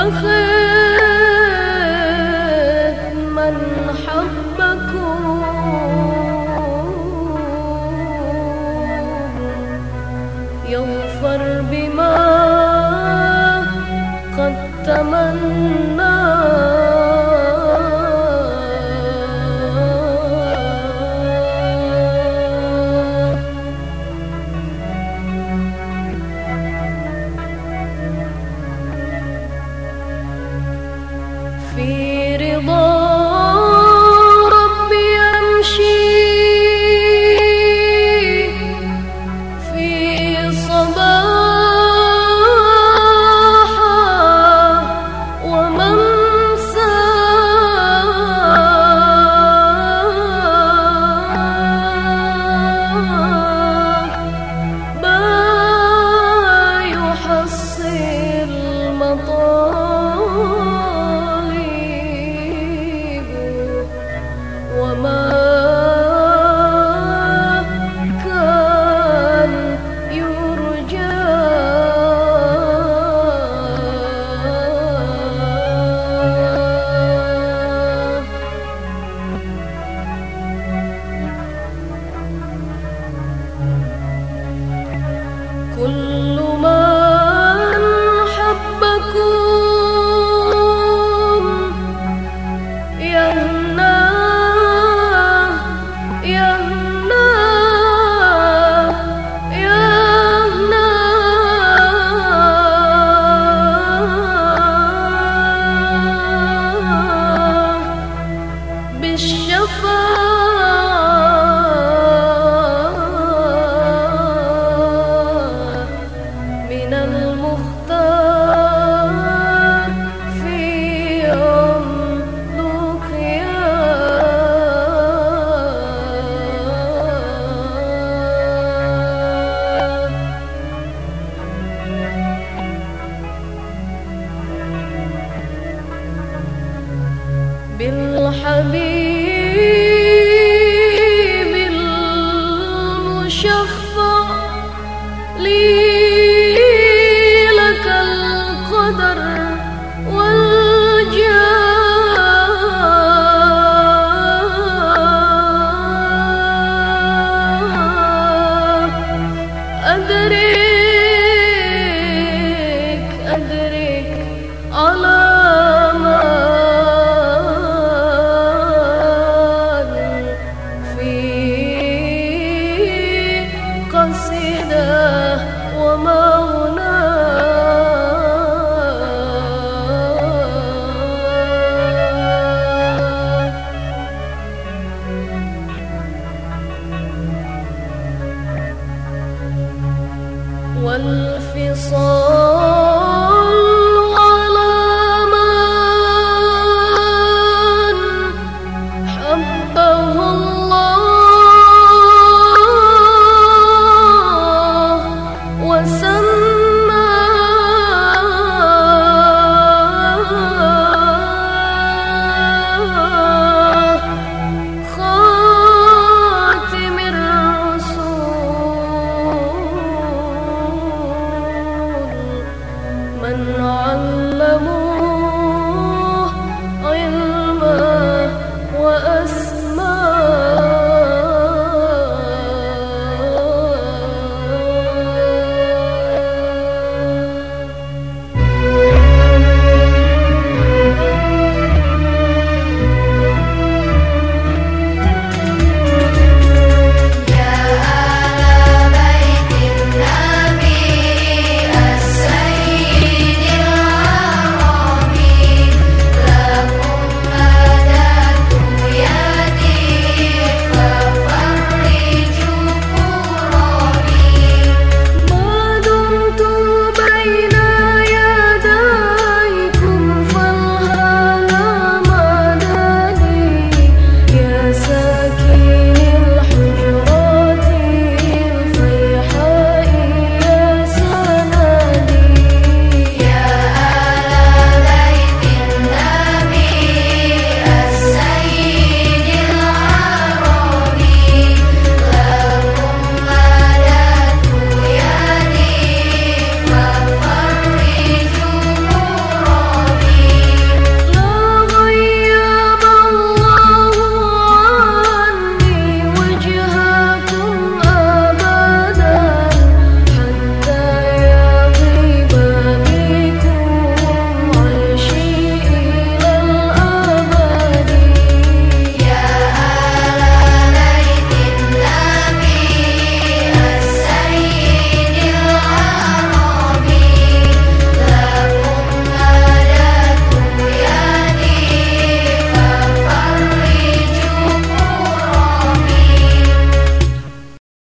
伤痕 بالحبيب. والفصال